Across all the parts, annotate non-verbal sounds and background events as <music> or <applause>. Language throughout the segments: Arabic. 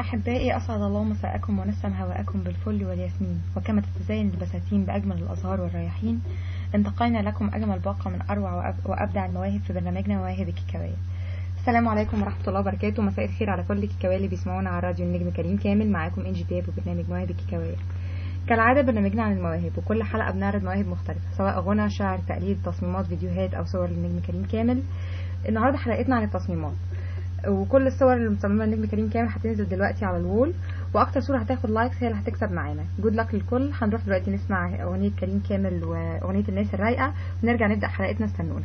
أحبائي أسعد الله مساءكم ونسم هواءكم بالفل والياسمين. وكما تتزين البساتين بأجمل الأزهار والرياحين انتقينا لكم أجمل باقة من أروع وأب- وأبدع المواهب في برنامجنا مواهب الكيكاوية. السلام عليكم ورحمة الله وبركاته. مساء الخير على كل الكيكاوية اللي بيسمعونا على راديو النجم كريم كامل. معاكم إنجي تياب وبرنامج مواهب الكيكاوية. كالعادة برنامجنا عن المواهب وكل حلقة بنعرض مواهب مختلفة سواء غنى شعر تقليد تصميمات فيديوهات أو صور للنجم كريم كامل. النهاردة حلقتنا عن التصميمات. وكل الصور اللي مصممة النجم كريم كامل هتنزل دلوقتي على ال wall. وأكتر صورة هتاخد likes هي اللي هتكسب معانا. good luck للكل. هنروح دلوقتي نسمع أغنية كريم كامل وأغنية الناس الرايقة. ونرجع نبدأ حلقتنا. استنونا.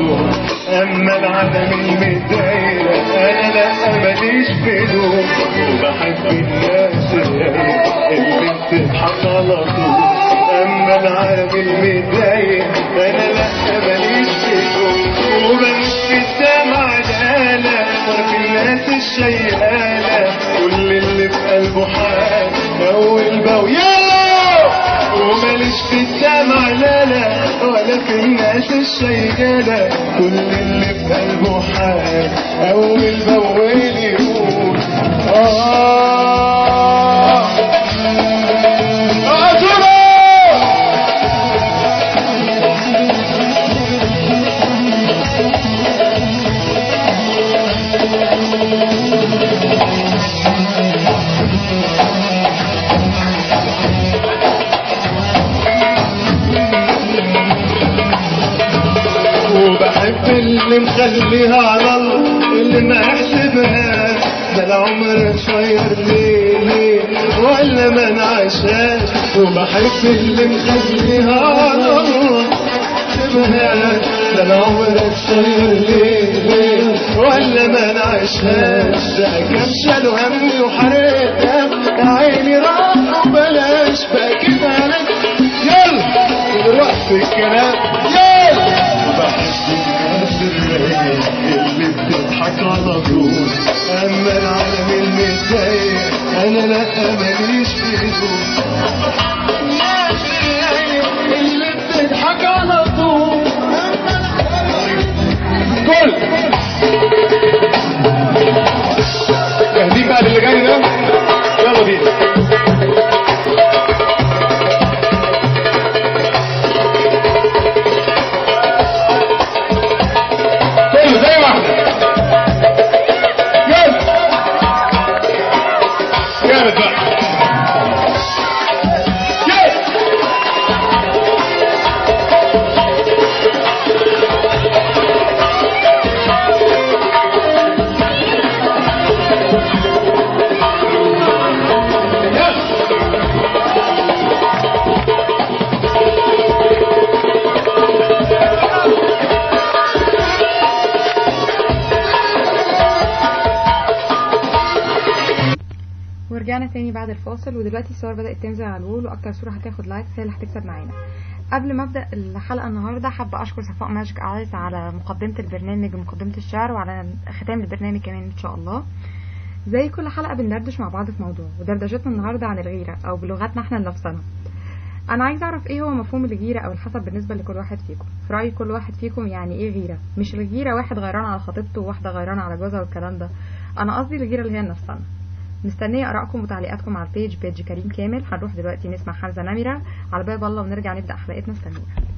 أما العالم المتضايق أنا لا ماليش دول وبحب الناس اللي بتضحك على طول أما العالم المتضايق أنا لا ماليش دول وبمشي السما عدالة وفي الناس الشيالة كل اللي في قلبه حال أول باو. يلا وماليش في الدمع لا لا ولا في الناس الشيالة كل اللي في قلبه حال أول بأول يقول آه. مخليها على اللي ما يحسبهاش. ده العمر قصير ليه ولا ما نعيشهاش. وبحب اللي مخليها على الله يحسبهاش. ده العمر قصير ليه ولا ما نعيشهاش. ده كم شالوا همي وحرقها عيني راح وبلاش بقى كده يلا دلوقتي الكلام. يلا. بحب الناس الرايق اللي بتضحك على طول اما العالم المتضايق أنا لا ماليش في دول ورجعنا تاني بعد الفاصل ودلوقتي الصور بدأت تنزل على ال wall وأكتر صورة هتاخد likes هي اللي هتكسب معانا. قبل ما أبدأ الحلقة النهارده حابة أشكر صفاء Magic Eyes على مقدمة البرنامج ومقدمة الشعر وعلى ختام البرنامج كمان إن شاء الله. زي كل حلقة بندردش مع بعض في موضوع ودردشتنا النهارده عن الغيرة أو بلغتنا إحنا النفسنة. أنا عايز أعرف إيه هو مفهوم الغيرة أو الحسد بالنسبة لكل واحد فيكم؟ في رأي كل واحد فيكم يعني إيه غيرة؟ مش الغيرة واحد غيران على خطيبته وواحدة غيرانة على جوزها والكلام ده. أنا قصدي الغيرة اللي هي لنفسنا. مستنية آرائكم وتعليقاتكم على البيج بيج كريم كامل. هنروح دلوقتي نسمع حمزة نمرة على باب الله ونرجع نبدأ حلقتنا استنونا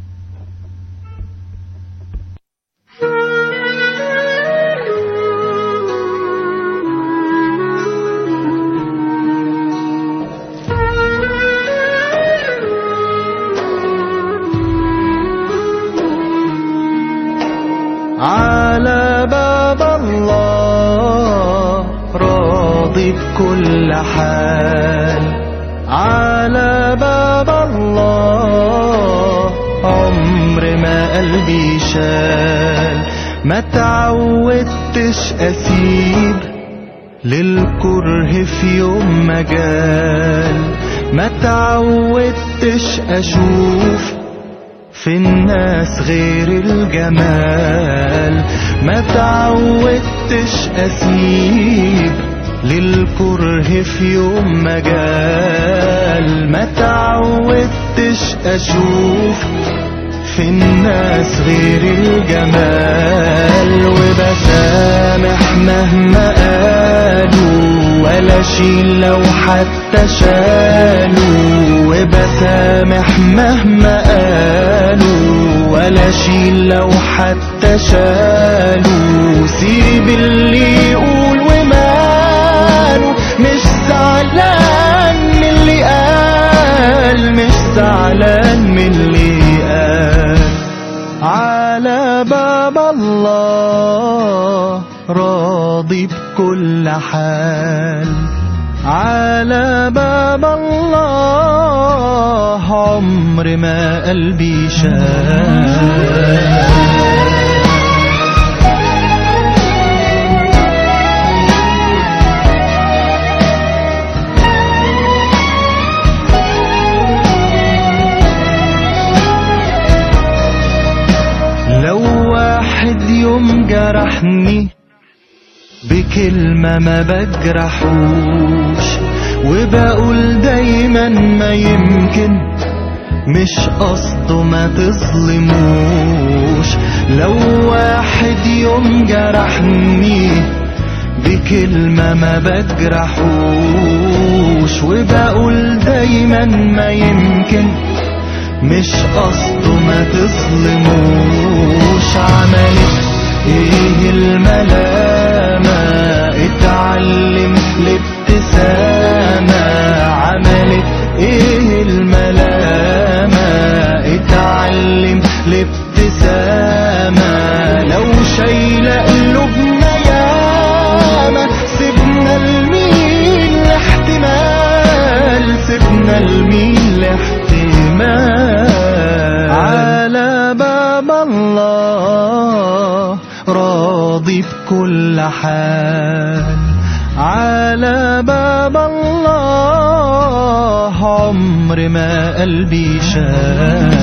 بكل حال على باب الله عمر ما قلبي شال. ما تعودتش أسيب للكره في يوم مجال ما تعودتش أشوف في الناس غير الجمال. ما تعودتش أسيب للكره في يوم مجال ما تعودتش أشوف في الناس غير الجمال وبسامح مهما قالوا ولا شيل لو حتى شالوا وبسامح مهما قالوا ولا شيل لو حتى شالوا. سيب اللي يقول زعلان من اللي قال على باب الله راضي بكل حال. على باب الله عمر ما قلبي شال. بكلمة ما بجرحوش وبقول دايما ما يمكن مش قصده ما تظلموش. لو واحد يوم جرحني بكلمة ما بجرحوش وبقول دايما ما يمكن مش قصده ما تظلموش. عملت إيه الملامة اتعلم حال. على باب الله عمر ما قلبي شال.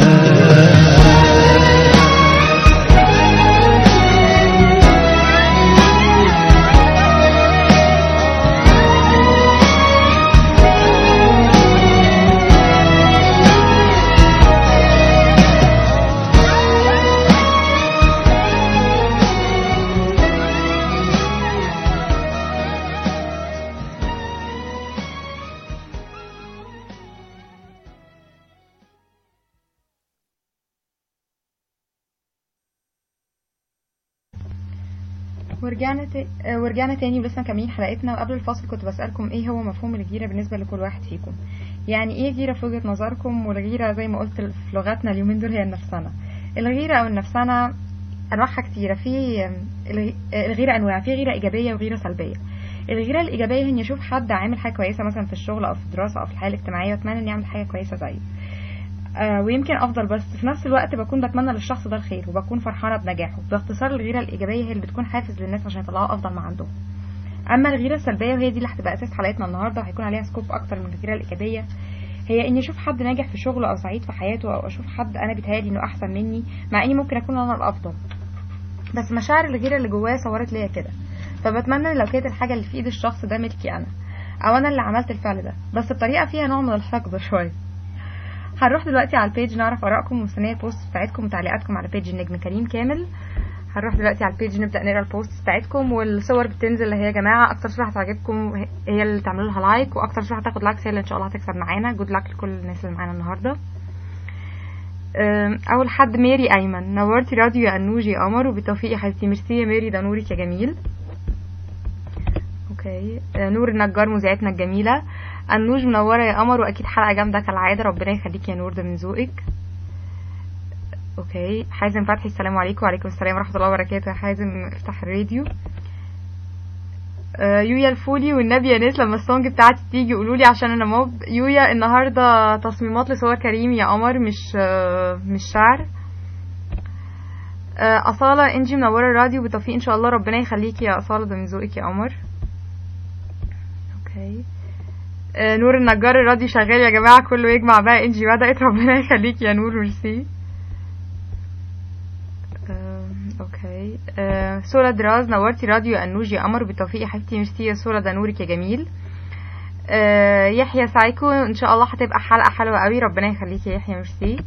ورجعنا ت... آه، ورجعنا تاني ولسه مكملين حلقتنا وقبل الفاصل كنت بسألكم إيه هو مفهوم الغيرة بالنسبة لكل واحد فيكم؟ يعني إيه غيرة في وجهة نظركم؟ والغيرة زي ما قلت في لغتنا اليومين دول هي النفسنة الغيرة أو النفسنة أنواعها كتيرة. في الغ- آه، الغيرة أنواع. في غيرة إيجابية وغيرة سلبية. الغيرة الإيجابية هي اني أشوف حد عامل حاجة كويسة مثلا في الشغل أو في الدراسة أو في الحياة الاجتماعية وأتمنى إني أعمل حاجة كويسة زيه. آه، ويمكن أفضل بس في نفس الوقت بكون بتمنى للشخص ده الخير وبكون فرحانة بنجاحه. باختصار الغيرة الإيجابية هي اللي بتكون حافز للناس عشان يطلعوا أفضل ما عندهم. أما الغيرة السلبية وهي دي اللي هتبقى أساس حلقتنا النهارده وهيكون عليها scope أكتر من الغيرة الإيجابية هي إني أشوف حد ناجح في شغله أو سعيد في حياته أو أشوف حد أنا بيتهيألي إنه أحسن مني مع إني ممكن أكون أنا الأفضل. بس مشاعر الغيرة اللي جوايا صورت ليا كده. فبتمنى لو كانت الحاجة اللي في إيد الشخص ده ملكي أنا أو أنا اللي عملت الفعل ده. بس بطريقه فيها نوع من الحقد شوية. هنروح دلوقتي على ال page نعرف آرائكم ومستنية ال posts بتاعتكم وتعليقاتكم على page النجم كريم كامل. هنروح دلوقتي على ال page نبدأ نقرأ ال posts بتاعتكم والصور بتنزل اللي هي يا جماعة. أكتر صوره هتعجبكم هي اللي تعملوا لها like وأكتر صوره هتاخد likes هي اللي إن شاء الله هتكسب معانا. good luck لكل الناس اللي معانا النهارده. أول حد ميري أيمن. نورتي راديو يا انوجي يا قمر وبالتوفيق يا حبيبتي. ميرسي يا ميري ده نورك يا جميل. okay. آه، نور النجار مذيعتنا الجميلة. النوج منوره يا قمر وأكيد حلقة جامدة كالعادة. ربنا يخليك يا نور ده من ذوقك. okay. حازم فتحي السلام عليكم. وعليكم السلام ورحمة الله وبركاته يا حازم. افتح الراديو. آه، يويا الفولي والنبي يا ناس لما ال song بتاعتي تيجي قولوا لي عشان أنا mob يويا النهارده تصميمات لصور كريم يا قمر مش آه، مش شعر. آه، أصالة إنجي منورة الراديو بالتوفيق إن شاء الله. ربنا يخليكي يا أصالة ده من ذوقك يا قمر. okay. نور النجار الراديو شغال يا جماعة كله يجمع بقى إنجي بدأت ربنا يخليكي يا نور ميرسي okay. آه، سولا دراز نورتي راديو انوج يا قمر بالتوفيق يا حبيبتي ميرسي يا سولا ده نورك يا جميل. آه، يحيى سايكو إن شاء الله هتبقى حلقة حلوة قوي ربنا يخليكي يا يحيى ميرسي.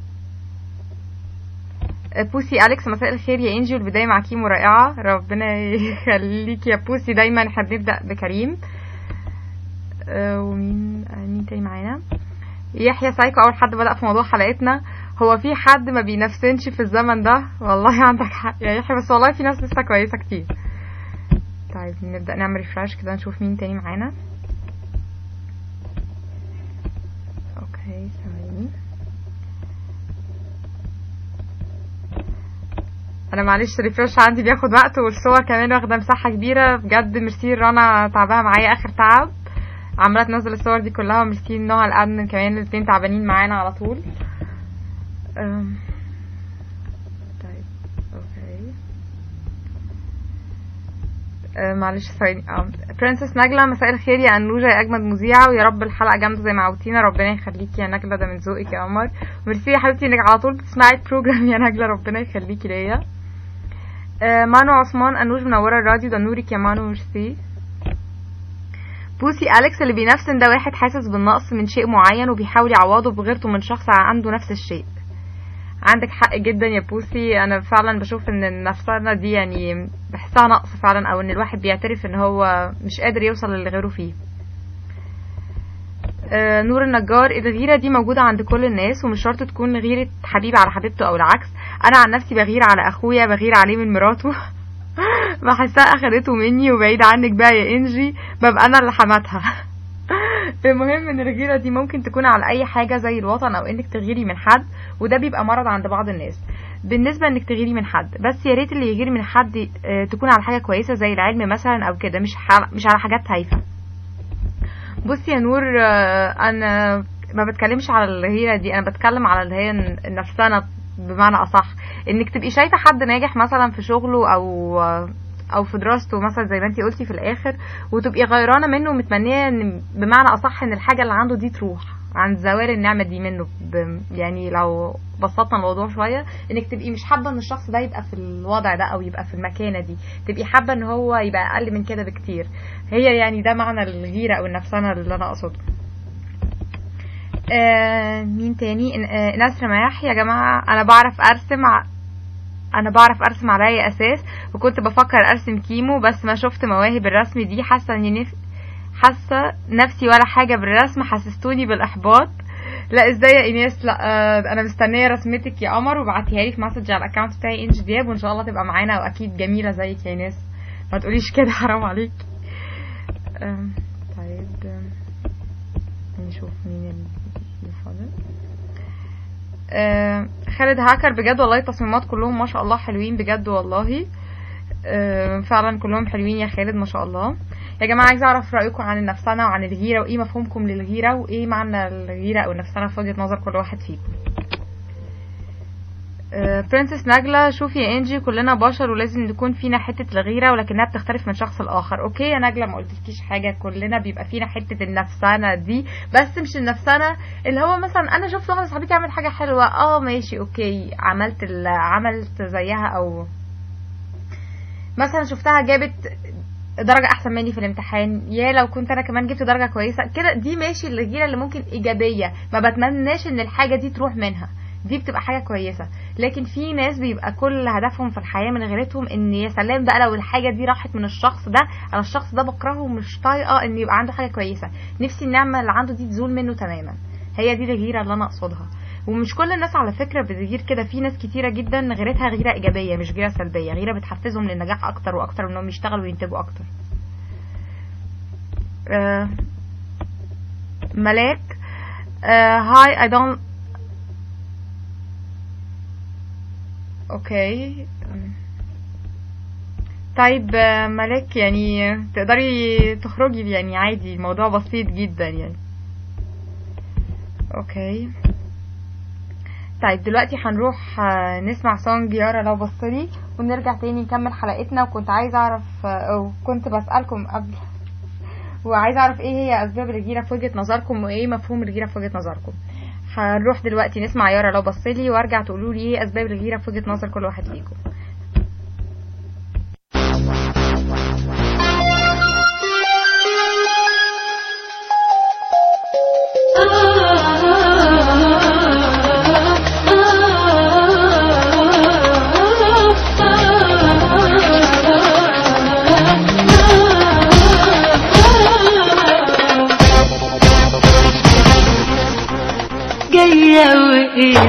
آه، بوسي أليكس مساء الخير يا إنجي والبداية مع كيمو رائعة. ربنا يخليكي يا بوسي دايما إحنا بنبدأ بكريم. آه، ومين آه، مين تاني معانا؟ يحيى سايكو أول حد بدأ في موضوع حلقتنا. هو في حد ما بينافسنش في الزمن ده؟ والله <laughs> عندك حق. يا يحيى بس والله في ناس لسه كويسة كتير. طيب نبدأ نعمل refresh كده نشوف مين تاني معانا. okay ثواني أنا معلش ال refresh عندي بياخد وقت والصور كمان واخدة مساحة كبيرة. بجد ميرسي رنا تعبانة معايا آخر تعب. عمالة تنزل الصور دي كلها merci نور ال admin كمان الاتنين تعبانين معانا على طول. طيب okay. أه، معلش ثواني Princess نجلة مساء الخير يا أنوجة يا أجمد مذيعة ويا رب الحلقة جامدة زي ما عودتينا. ربنا يخليكي يا نجلة ده من ذوقك يا قمر ميرسي يا حبيبتي إنك على طول بتسمعي ال program يا نجلة ربنا يخليكي ليا. آه، مانو عثمان أنوج منورة الراديو ده نورك يا مانو ميرسي. بوسي أليكس اللي بينافسن ده واحد حاسس بالنقص من شيء معين وبيحاول يعوضه بغيرته من شخص عنده نفس الشيء. عندك حق جدا يا بوسي. أنا فعلا بشوف إن النفسنا دي يعني بحسها نقص فعلا أو إن الواحد بيعترف إن هو مش قادر يوصل للي غيره فيه. آه، نور النجار الغيرة دي موجودة عند كل الناس ومش شرط تكون غيرة حبيب على حبيبته أو العكس. أنا عن نفسي بغير على أخويا بغير عليه من مراته. <laughs> بحسها أخدته مني وبعيد عنك بقى يا إنجي. ببقى أنا اللي حماتها. <laughs> المهم إن الغيرة دي ممكن تكون على أي حاجة زي الوطن أو إنك تغيري من حد وده بيبقى مرض عند بعض الناس. بالنسبة إنك تغيري من حد بس يا ريت اللي يغير من حد آه، تكون على حاجة كويسة زي العلم مثلا أو كده مش مش على حاجات هايفة بصي يا نور آه، أنا ما بتكلمش على الغيرة دي أنا بتكلم على اللي هي النفسانة بمعنى أصح. إنك تبقي شايفة حد ناجح مثلا في شغله أو أو في دراسته مثلا زي ما أنتي قلتي في الآخر وتبقي غيرانة منه ومتمنية إن بمعنى أصح إن الحاجة اللي عنده دي تروح عن زوال النعمة دي منه. يعني لو بسطنا الموضوع شوية إنك تبقي مش حابة إن الشخص ده يبقى في الوضع ده أو يبقى في المكانة دي. تبقي حابة إن هو يبقى أقل من كده بكتير. هي يعني ده معنى الغيرة أو النفسانة اللي أنا أقصده. آه مين تاني؟ آه ناس رماح يا جماعة أنا بعرف أرسم أنا بعرف أرسم على اي أساس وكنت بفكر أرسم كيمو بس ما شفت مواهب الرسم دي. حاسة إني نف... حاسة نفسي ولا حاجة بالرسم حسستوني بالإحباط. لا إزاي يا إيناس؟ لا آه أنا مستنية رسمتك يا قمر وابعتيها لي في message على ال account بتاعي إنجي دياب وإن شاء الله تبقى معانا وأكيد جميلة زيك يا إيناس. ما تقوليش كده <laughs> حرام عليك. آم، طيب نشوف مين اللي فاضل آه، خالد هاكر بجد والله التصميمات كلهم ما شاء الله حلوين بجد والله. آه، فعلا كلهم حلوين يا خالد ما شاء الله. يا جماعة عايزة أعرف رأيكم عن النفسنة وعن الغيرة وإيه مفهومكم للغيرة وإيه معنى الغيرة أو النفسنة في وجهة نظر كل واحد فيكم؟ Princess نجلة شوفي يا إنجي كلنا بشر ولازم نكون فينا حتة الغيرة ولكنها بتختلف من شخص لآخر. okay يا نجلة ما قلتلكيش حاجة كلنا بيبقى فينا حتة النفسنة دي بس مش النفسنة اللي هو مثلا أنا شفت واحدة صاحبتي عملت حاجة حلوة آه ماشي okay عملت عملت زيها أو مثلا شفتها جابت درجة أحسن مني في الامتحان يا لو كنت أنا كمان جبت درجة كويسة كده دي ماشي الغيرة اللي ممكن إيجابية ما بتمناش إن الحاجة دي تروح منها. دي بتبقى حاجة كويسة. لكن في ناس بيبقى كل هدفهم في الحياة من غيرتهم إن يا سلام بقى لو الحاجة دي راحت من الشخص ده أنا الشخص ده بكرهه ومش طايقة إن يبقى عنده حاجة كويسة. نفسي النعمة اللي عنده دي تزول منه تماما. هي دي الغيرة اللي أنا أقصدها. ومش كل الناس على فكرة بتغير كده. في ناس كتيرة جدا غيرتها غيرة إيجابية مش غيرة سلبية. غيرة بتحفزهم للنجاح أكتر وأكتر إنهم يشتغلوا وينتجوا أكتر. آه، ملاك. hi I don't okay. طيب ملاك يعني تقدري تخرجي يعني عادي الموضوع بسيط جدا يعني. okay. طيب دلوقتي هنروح آه، نسمع song يارا لو بصلي ونرجع تاني نكمل حلقتنا. وكنت عايزه أعرف آه، وكنت بسألكم قبل وعايزه أعرف إيه هي أسباب الغيرة في وجهة نظركم وإيه مفهوم الغيرة في وجهة نظركم. هنروح دلوقتي نسمع يارا لو بصلي وارجع تقولوا لي إيه أسباب الغيرة في وجهة نظر كل واحد فيكم.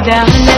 down.